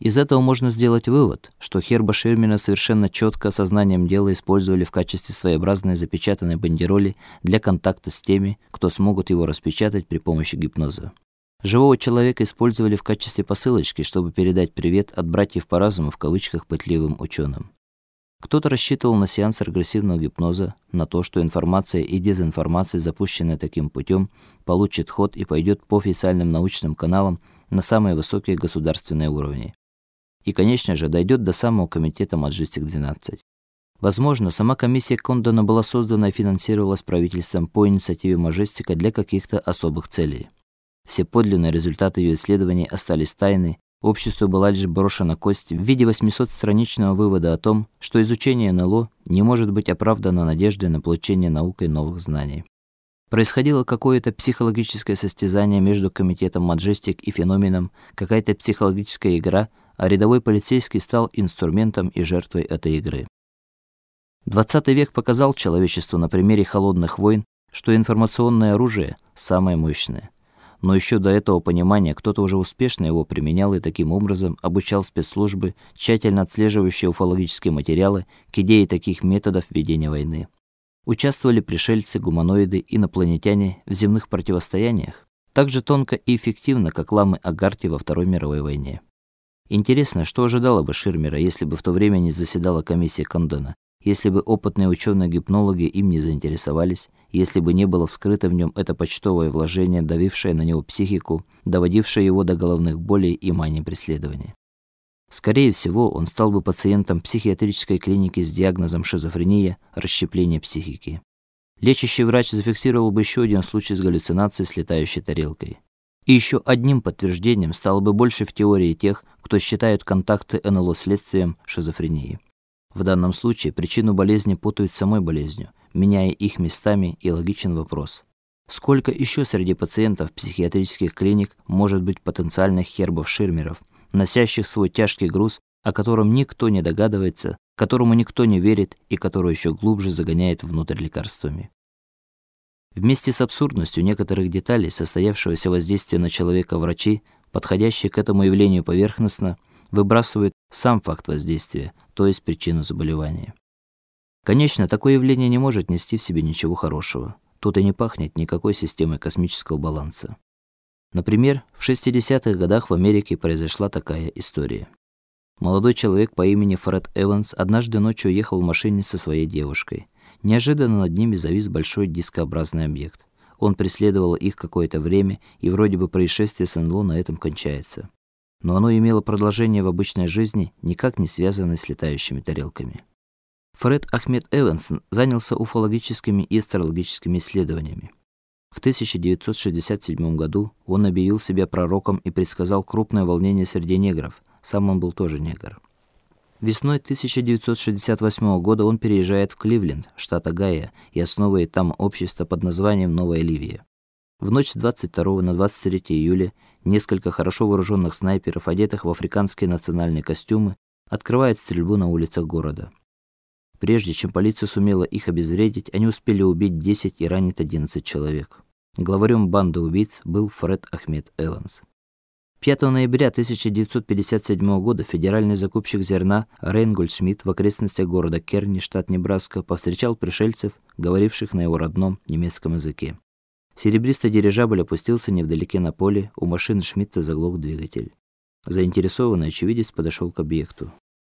Из этого можно сделать вывод, что Херба Ширмина совершенно четко сознанием дела использовали в качестве своеобразной запечатанной бандероли для контакта с теми, кто смогут его распечатать при помощи гипноза. Живого человека использовали в качестве посылочки, чтобы передать привет от братьев по разуму в кавычках пытливым ученым. Кто-то рассчитывал на сеанс агрессивного гипноза, на то, что информация и дезинформация, запущенная таким путем, получит ход и пойдет по официальным научным каналам на самые высокие государственные уровни. И, конечно же, дойдет до самого комитета Маджистик-12. Возможно, сама комиссия Кондона была создана и финансировалась правительством по инициативе Маджестика для каких-то особых целей. Все подлинные результаты ее исследований остались тайны, Обществу была лишь брошена кость в виде 800-страничного вывода о том, что изучение НЛО не может быть оправдано надеждой на получение наукой новых знаний. Происходило какое-то психологическое состязание между комитетом Маджестик и феноменом, какая-то психологическая игра, а рядовой полицейский стал инструментом и жертвой этой игры. 20 век показал человечеству на примере холодных войн, что информационное оружие самое мощное но еще до этого понимания кто-то уже успешно его применял и таким образом обучал спецслужбы, тщательно отслеживающие уфологические материалы, к идее таких методов ведения войны. Участвовали пришельцы, гуманоиды, инопланетяне в земных противостояниях, так же тонко и эффективно, как ламы Агарти во Второй мировой войне. Интересно, что ожидало бы Ширмера, если бы в то время не заседала комиссия Кондона, если бы опытные ученые-гипнологи им не заинтересовались, если бы не было вскрыто в нем это почтовое вложение, давившее на него психику, доводившее его до головных болей и мании преследования. Скорее всего, он стал бы пациентом психиатрической клиники с диагнозом шизофрения, расщепление психики. Лечащий врач зафиксировал бы еще один случай с галлюцинацией с летающей тарелкой. И еще одним подтверждением стало бы больше в теории тех, кто считают контакты НЛО следствием шизофрении. В данном случае причину болезни путают с самой болезнью, меняя их местами, и логичен вопрос: сколько еще среди пациентов психиатрических клиник может быть потенциальных хербов-ширмеров, носящих свой тяжкий груз, о котором никто не догадывается, которому никто не верит и который еще глубже загоняет внутрь лекарствами. Вместе с абсурдностью некоторых деталей состоявшегося воздействия на человека врачи, подходящие к этому явлению поверхностно, выбрасывают сам факт воздействия, то есть причину заболевания. Конечно, такое явление не может нести в себе ничего хорошего. Тут и не пахнет никакой системой космического баланса. Например, в 60-х годах в Америке произошла такая история. Молодой человек по имени Фред Эванс однажды ночью ехал в машине со своей девушкой. Неожиданно над ними завис большой дискообразный объект. Он преследовал их какое-то время, и вроде бы происшествие с НЛО на этом кончается но оно имело продолжение в обычной жизни, никак не связанное с летающими тарелками. Фред Ахмед Эвансон занялся уфологическими и астрологическими исследованиями. В 1967 году он объявил себя пророком и предсказал крупное волнение среди негров. Сам он был тоже негр. Весной 1968 года он переезжает в Кливленд, штат Огайо, и основывает там общество под названием Новая Ливия. В ночь с 22 на 23 июля несколько хорошо вооруженных снайперов, одетых в африканские национальные костюмы, открывают стрельбу на улицах города. Прежде чем полиция сумела их обезвредить, они успели убить 10 и ранить 11 человек. Главарем банды убийц был Фред Ахмед Эванс. 5 ноября 1957 года федеральный закупщик зерна Рейнгольд Шмидт в окрестностях города Керни, штат Небраска, повстречал пришельцев, говоривших на его родном немецком языке. Серебристый дирижабль опустился невдалеке на поле, у машины Шмидта заглох двигатель. Заинтересованный очевидец подошел к объекту.